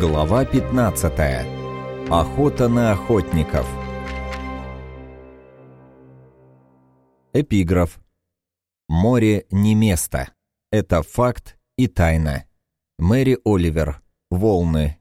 Глава 15. Охота на охотников. Эпиграф. Море не место. Это факт и тайна. Мэри Оливер. Волны.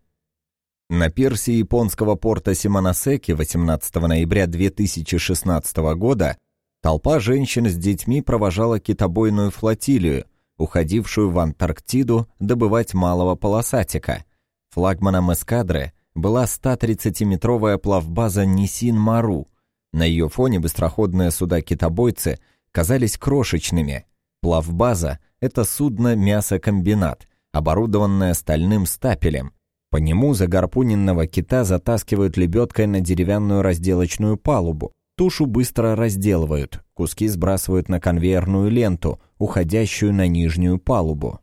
На пирсе японского порта Симоносеки 18 ноября 2016 года толпа женщин с детьми провожала китобойную флотилию, уходившую в Антарктиду добывать малого полосатика – Флагманом эскадры была 130-метровая плавбаза Нисин-Мару. На ее фоне быстроходные суда-китобойцы казались крошечными. Плавбаза — это судно-мясокомбинат, оборудованное стальным стапелем. По нему загарпуненного кита затаскивают лебедкой на деревянную разделочную палубу. Тушу быстро разделывают, куски сбрасывают на конвейерную ленту, уходящую на нижнюю палубу.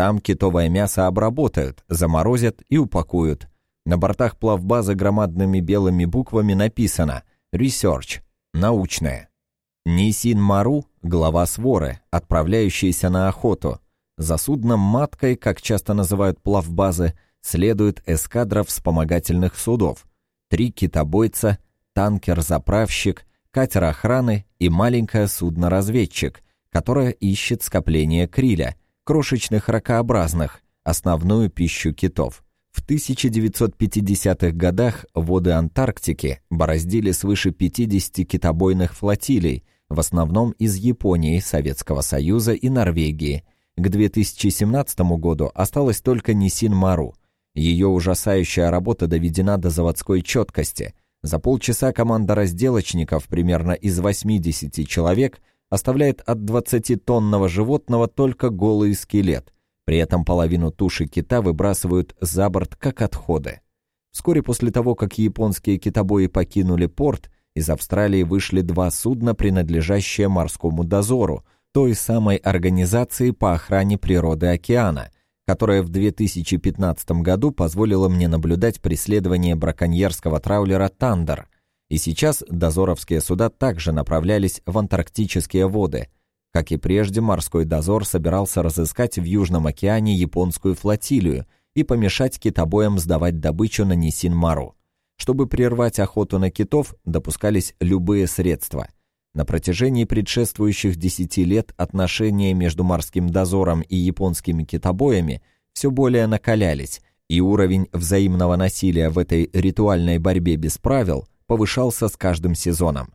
Там китовое мясо обработают, заморозят и упакуют. На бортах плавбазы громадными белыми буквами написано «Research» — научное. Нисин Мару — глава своры, отправляющаяся на охоту. За судном маткой, как часто называют плавбазы, следует эскадра вспомогательных судов. Три китобойца, танкер-заправщик, катер охраны и маленькое судно-разведчик, которое ищет скопление криля, крошечных ракообразных, основную пищу китов. В 1950-х годах воды Антарктики бороздили свыше 50 китобойных флотилий, в основном из Японии, Советского Союза и Норвегии. К 2017 году осталось только Нисин-Мару. Ее ужасающая работа доведена до заводской четкости. За полчаса команда разделочников примерно из 80 человек оставляет от 20-тонного животного только голый скелет. При этом половину туши кита выбрасывают за борт как отходы. Вскоре после того, как японские китобои покинули порт, из Австралии вышли два судна, принадлежащие морскому дозору, той самой организации по охране природы океана, которая в 2015 году позволила мне наблюдать преследование браконьерского траулера «Тандер», и сейчас дозоровские суда также направлялись в антарктические воды. Как и прежде, морской дозор собирался разыскать в Южном океане японскую флотилию и помешать китобоям сдавать добычу на Нисин-Мару. Чтобы прервать охоту на китов, допускались любые средства. На протяжении предшествующих десяти лет отношения между морским дозором и японскими китобоями все более накалялись, и уровень взаимного насилия в этой ритуальной борьбе без правил повышался с каждым сезоном.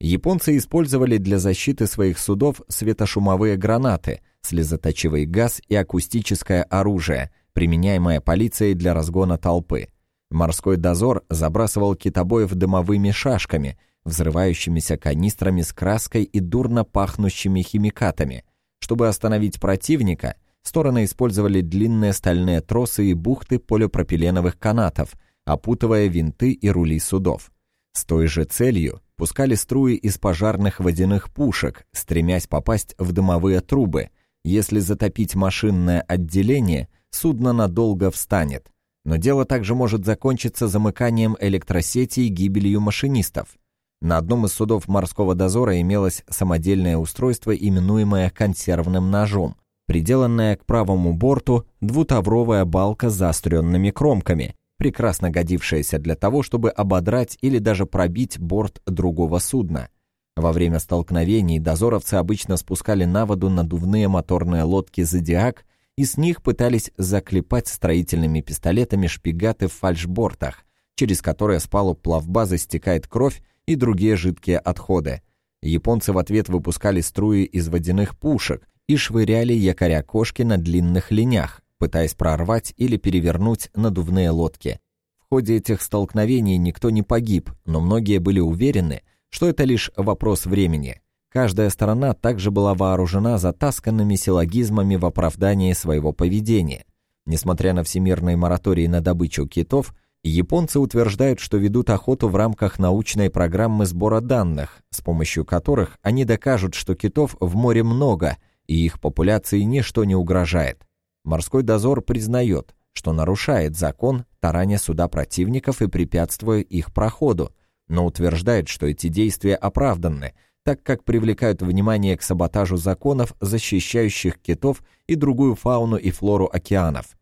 Японцы использовали для защиты своих судов светошумовые гранаты, слезоточивый газ и акустическое оружие, применяемое полицией для разгона толпы. Морской дозор забрасывал китобоев дымовыми шашками, взрывающимися канистрами с краской и дурно пахнущими химикатами. Чтобы остановить противника, стороны использовали длинные стальные тросы и бухты полипропиленовых канатов, опутывая винты и рули судов. С той же целью пускали струи из пожарных водяных пушек, стремясь попасть в дымовые трубы. Если затопить машинное отделение, судно надолго встанет. Но дело также может закончиться замыканием электросети и гибелью машинистов. На одном из судов морского дозора имелось самодельное устройство, именуемое консервным ножом, приделанная к правому борту двутавровая балка с заостренными кромками, прекрасно годившаяся для того, чтобы ободрать или даже пробить борт другого судна. Во время столкновений дозоровцы обычно спускали на воду надувные моторные лодки «Зодиак» и с них пытались заклепать строительными пистолетами шпигаты в фальшбортах, через которые с палуб плавбазы стекает кровь и другие жидкие отходы. Японцы в ответ выпускали струи из водяных пушек и швыряли якоря-кошки на длинных линях, пытаясь прорвать или перевернуть надувные лодки. В ходе этих столкновений никто не погиб, но многие были уверены, что это лишь вопрос времени. Каждая сторона также была вооружена затасканными силлогизмами в оправдании своего поведения. Несмотря на всемирный мораторий на добычу китов, японцы утверждают, что ведут охоту в рамках научной программы сбора данных, с помощью которых они докажут, что китов в море много, и их популяции ничто не угрожает. Морской дозор признает, что нарушает закон, тараня суда противников и препятствуя их проходу, но утверждает, что эти действия оправданны, так как привлекают внимание к саботажу законов, защищающих китов и другую фауну и флору океанов.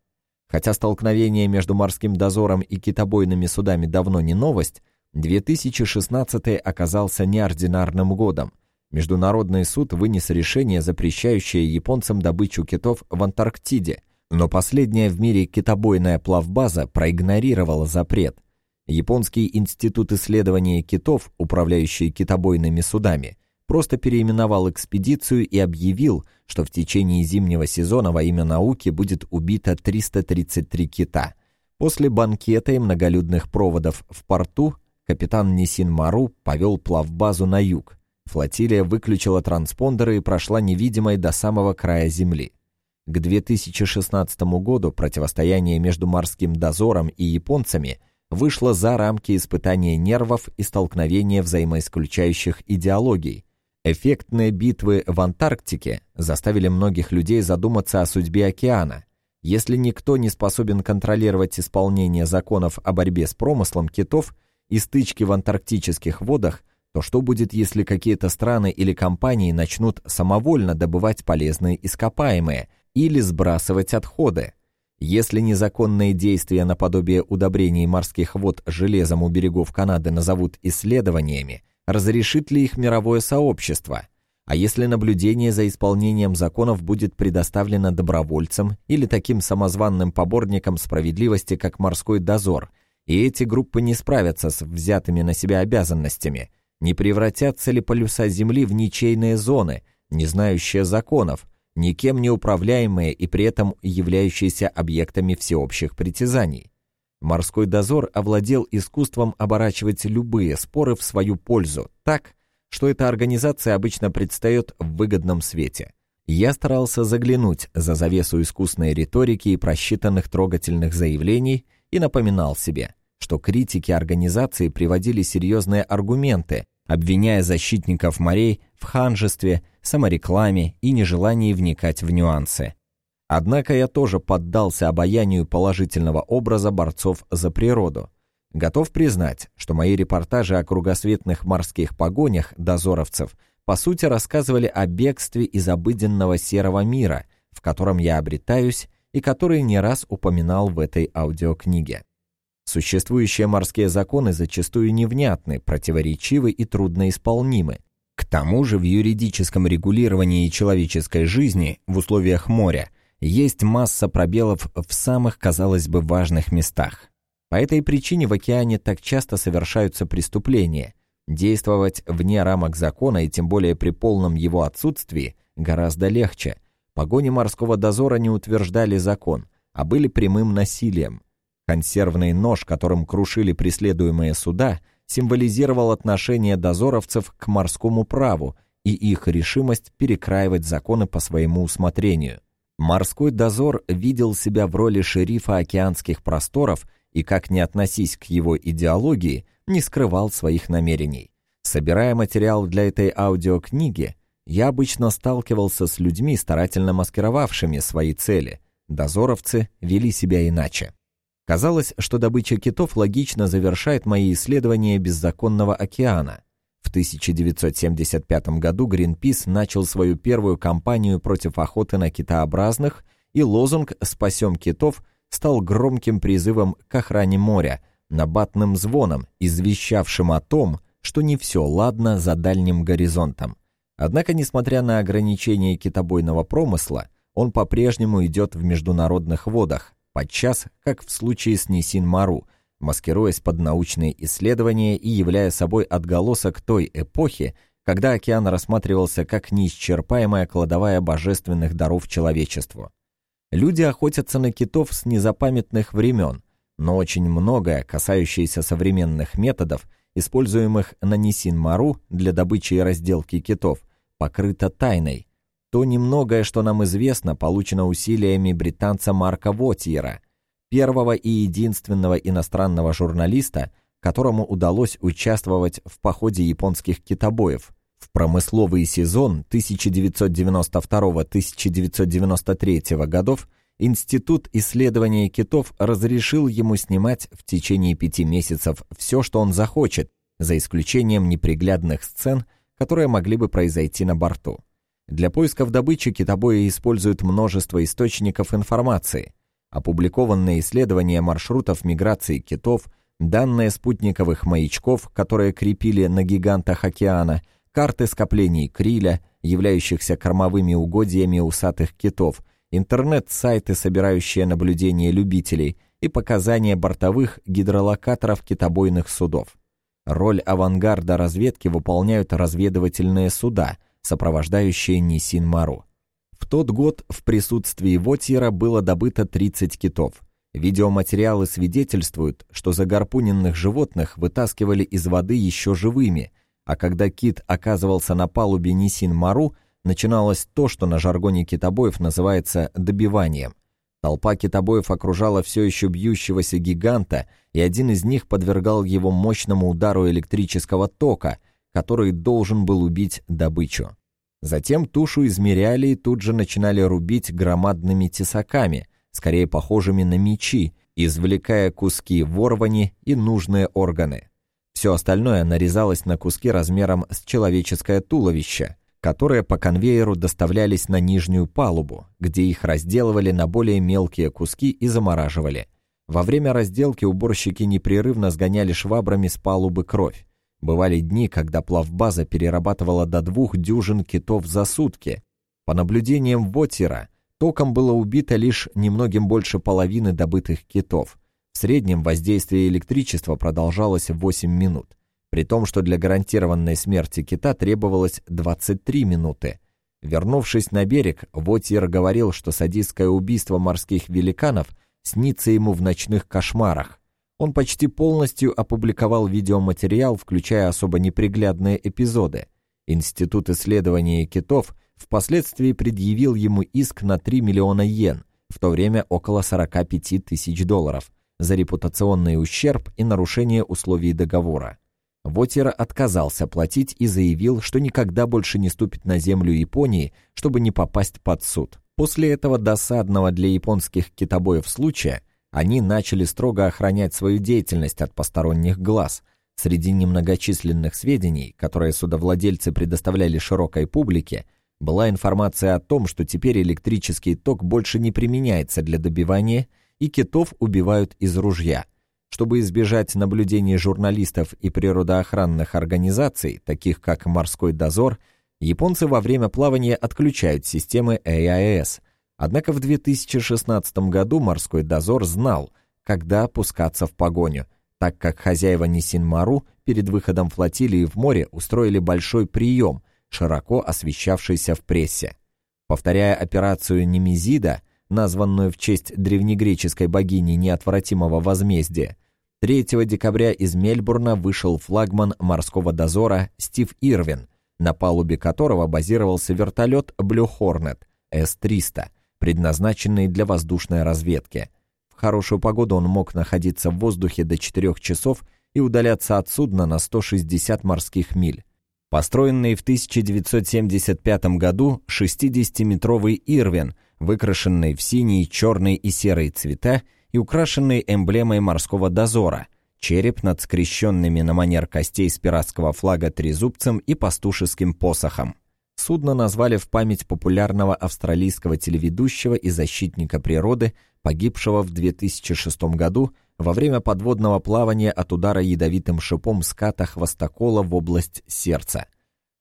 Хотя столкновение между морским дозором и китобойными судами давно не новость, 2016 оказался неординарным годом. Международный суд вынес решение, запрещающее японцам добычу китов в Антарктиде, но последняя в мире китобойная плавбаза проигнорировала запрет. Японский институт исследования китов, управляющий китобойными судами, просто переименовал экспедицию и объявил, что в течение зимнего сезона во имя науки будет убито 333 кита. После банкета и многолюдных проводов в порту капитан Нисин Мару повел плавбазу на юг. Флотилия выключила транспондеры и прошла невидимой до самого края земли. К 2016 году противостояние между морским дозором и японцами вышло за рамки испытания нервов и столкновения взаимоисключающих идеологий. Эффектные битвы в Антарктике заставили многих людей задуматься о судьбе океана. Если никто не способен контролировать исполнение законов о борьбе с промыслом китов и стычки в антарктических водах, то что будет, если какие-то страны или компании начнут самовольно добывать полезные ископаемые – или сбрасывать отходы. Если незаконные действия наподобие удобрений морских вод железом у берегов Канады назовут исследованиями, разрешит ли их мировое сообщество? А если наблюдение за исполнением законов будет предоставлено добровольцам или таким самозванным поборникам справедливости, как морской дозор, и эти группы не справятся с взятыми на себя обязанностями, не превратятся ли полюса Земли в ничейные зоны, не знающие законов, никем не управляемые и при этом являющиеся объектами всеобщих притязаний. Морской дозор овладел искусством оборачивать любые споры в свою пользу так, что эта организация обычно предстает в выгодном свете. Я старался заглянуть за завесу искусной риторики и просчитанных трогательных заявлений и напоминал себе, что критики организации приводили серьезные аргументы, обвиняя защитников морей в ханжестве, саморекламе и нежелании вникать в нюансы. Однако я тоже поддался обаянию положительного образа борцов за природу. Готов признать, что мои репортажи о кругосветных морских погонях дозоровцев по сути рассказывали о бегстве из обыденного серого мира, в котором я обретаюсь и который не раз упоминал в этой аудиокниге. Существующие морские законы зачастую невнятны, противоречивы и трудноисполнимы. К тому же в юридическом регулировании человеческой жизни в условиях моря есть масса пробелов в самых, казалось бы, важных местах. По этой причине в океане так часто совершаются преступления. Действовать вне рамок закона и тем более при полном его отсутствии гораздо легче. Погони морского дозора не утверждали закон, а были прямым насилием. Консервный нож, которым крушили преследуемые суда, символизировал отношение дозоровцев к морскому праву и их решимость перекраивать законы по своему усмотрению. Морской дозор видел себя в роли шерифа океанских просторов и, как ни относись к его идеологии, не скрывал своих намерений. Собирая материал для этой аудиокниги, я обычно сталкивался с людьми, старательно маскировавшими свои цели. Дозоровцы вели себя иначе. Казалось, что добыча китов логично завершает мои исследования беззаконного океана. В 1975 году Greenpeace начал свою первую кампанию против охоты на китообразных, и лозунг «Спасем китов» стал громким призывом к охране моря, набатным звоном, извещавшим о том, что не все ладно за дальним горизонтом. Однако, несмотря на ограничения китобойного промысла, он по-прежнему идет в международных водах, подчас, как в случае с Нисин-Мару, маскируясь под научные исследования и являя собой отголосок той эпохи, когда океан рассматривался как неисчерпаемая кладовая божественных даров человечеству. Люди охотятся на китов с незапамятных времен, но очень многое, касающееся современных методов, используемых на Нисин-Мару для добычи и разделки китов, покрыто тайной, то немногое, что нам известно, получено усилиями британца Марка Вотьера, первого и единственного иностранного журналиста, которому удалось участвовать в походе японских китобоев. В промысловый сезон 1992-1993 годов Институт исследования китов разрешил ему снимать в течение пяти месяцев все, что он захочет, за исключением неприглядных сцен, которые могли бы произойти на борту. Для поисков добычи китобои используют множество источников информации. опубликованные исследования маршрутов миграции китов, данные спутниковых маячков, которые крепили на гигантах океана, карты скоплений криля, являющихся кормовыми угодьями усатых китов, интернет-сайты, собирающие наблюдения любителей и показания бортовых гидролокаторов китобойных судов. Роль авангарда разведки выполняют разведывательные суда, сопровождающие Нисин-Мару. В тот год в присутствии Вотьера было добыто 30 китов. Видеоматериалы свидетельствуют, что загарпуненных животных вытаскивали из воды еще живыми, а когда кит оказывался на палубе Нисин-Мару, начиналось то, что на жаргоне китобоев называется «добиванием». Толпа китобоев окружала все еще бьющегося гиганта, и один из них подвергал его мощному удару электрического тока, который должен был убить добычу. Затем тушу измеряли и тут же начинали рубить громадными тесаками, скорее похожими на мечи, извлекая куски ворвани и нужные органы. Все остальное нарезалось на куски размером с человеческое туловище, которые по конвейеру доставлялись на нижнюю палубу, где их разделывали на более мелкие куски и замораживали. Во время разделки уборщики непрерывно сгоняли швабрами с палубы кровь. Бывали дни, когда плавбаза перерабатывала до двух дюжин китов за сутки. По наблюдениям Вотера, током было убито лишь немногим больше половины добытых китов. В среднем воздействие электричества продолжалось 8 минут, при том, что для гарантированной смерти кита требовалось 23 минуты. Вернувшись на берег, Вотьер говорил, что садистское убийство морских великанов снится ему в ночных кошмарах. Он почти полностью опубликовал видеоматериал, включая особо неприглядные эпизоды. Институт исследования китов впоследствии предъявил ему иск на 3 миллиона йен, в то время около 45 тысяч долларов, за репутационный ущерб и нарушение условий договора. Вотера отказался платить и заявил, что никогда больше не ступит на землю Японии, чтобы не попасть под суд. После этого досадного для японских китобоев случая – они начали строго охранять свою деятельность от посторонних глаз. Среди немногочисленных сведений, которые судовладельцы предоставляли широкой публике, была информация о том, что теперь электрический ток больше не применяется для добивания, и китов убивают из ружья. Чтобы избежать наблюдений журналистов и природоохранных организаций, таких как «Морской дозор», японцы во время плавания отключают системы AIS – Однако в 2016 году морской дозор знал, когда опускаться в погоню, так как хозяева Нисинмару перед выходом флотилии в море устроили большой прием, широко освещавшийся в прессе. Повторяя операцию Немезида, названную в честь древнегреческой богини неотвратимого возмездия, 3 декабря из Мельбурна вышел флагман морского дозора Стив Ирвин, на палубе которого базировался вертолет Blue Hornet С-300, предназначенный для воздушной разведки. В хорошую погоду он мог находиться в воздухе до 4 часов и удаляться от судна на 160 морских миль. Построенный в 1975 году 60-метровый Ирвин, выкрашенный в синий, черный и серый цвета и украшенный эмблемой морского дозора, череп над скрещенными на манер костей с пиратского флага трезубцем и пастушеским посохом. Судно назвали в память популярного австралийского телеведущего и защитника природы, погибшего в 2006 году во время подводного плавания от удара ядовитым шипом ската хвостокола в область сердца.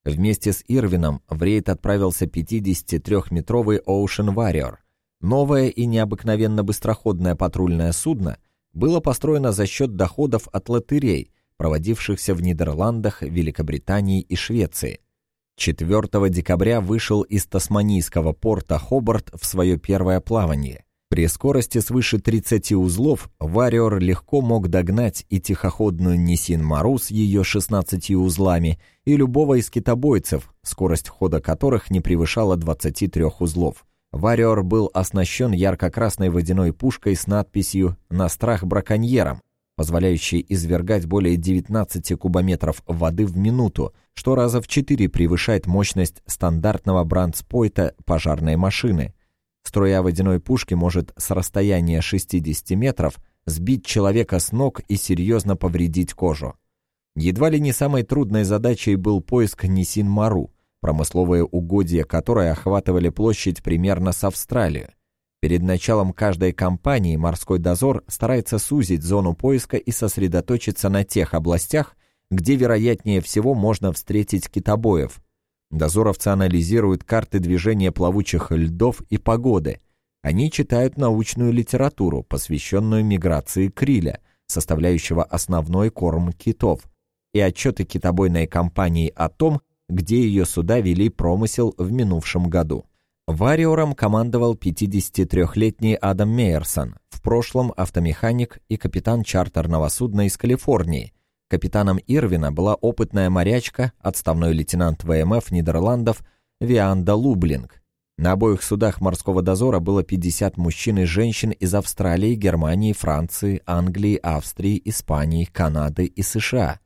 Вместе с Ирвином в рейд отправился 53-метровый Ocean Warrior. Новое и необыкновенно быстроходное патрульное судно было построено за счет доходов от лотерей, проводившихся в Нидерландах, Великобритании и Швеции. 4 декабря вышел из тасманийского порта Хобарт в свое первое плавание. При скорости свыше 30 узлов Вариор легко мог догнать и тихоходную Нисин Мару с ее 16 узлами, и любого из китобойцев, скорость хода которых не превышала 23 узлов. Вариор был оснащен ярко-красной водяной пушкой с надписью «На страх браконьерам», позволяющей извергать более 19 кубометров воды в минуту, что раза в 4 превышает мощность стандартного брандспойта пожарной машины. Струя водяной пушки может с расстояния 60 метров сбить человека с ног и серьезно повредить кожу. Едва ли не самой трудной задачей был поиск Нисин-Мару, промысловые угодья которой охватывали площадь примерно с Австралию. Перед началом каждой кампании морской дозор старается сузить зону поиска и сосредоточиться на тех областях, где вероятнее всего можно встретить китобоев. Дозоровцы анализируют карты движения плавучих льдов и погоды. Они читают научную литературу, посвященную миграции криля, составляющего основной корм китов, и отчеты китобойной компании о том, где ее суда вели промысел в минувшем году. Вариором командовал 53-летний Адам Мейерсон, в прошлом автомеханик и капитан чартерного судна из Калифорнии. Капитаном Ирвина была опытная морячка, отставной лейтенант ВМФ Нидерландов Вианда Лублинг. На обоих судах морского дозора было 50 мужчин и женщин из Австралии, Германии, Франции, Англии, Австрии, Испании, Канады и США.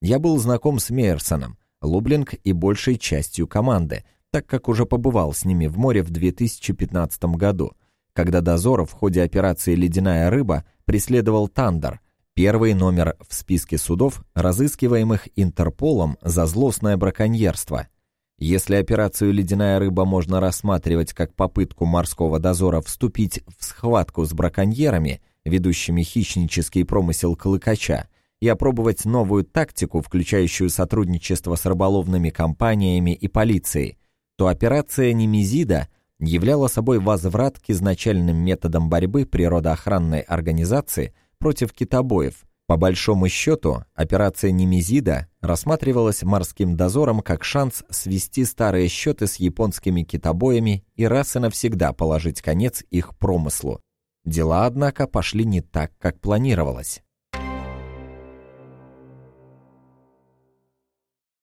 Я был знаком с Мейерсоном, Лублинг и большей частью команды – так как уже побывал с ними в море в 2015 году, когда дозор в ходе операции «Ледяная рыба» преследовал «Тандер», первый номер в списке судов, разыскиваемых Интерполом за злостное браконьерство. Если операцию «Ледяная рыба» можно рассматривать как попытку морского дозора вступить в схватку с браконьерами, ведущими хищнический промысел клыкача, и опробовать новую тактику, включающую сотрудничество с рыболовными компаниями и полицией, то операция Немезида являла собой возврат к изначальным методам борьбы природоохранной организации против китобоев. По большому счету, операция Немезида рассматривалась морским дозором как шанс свести старые счеты с японскими китобоями и раз и навсегда положить конец их промыслу. Дела, однако, пошли не так, как планировалось.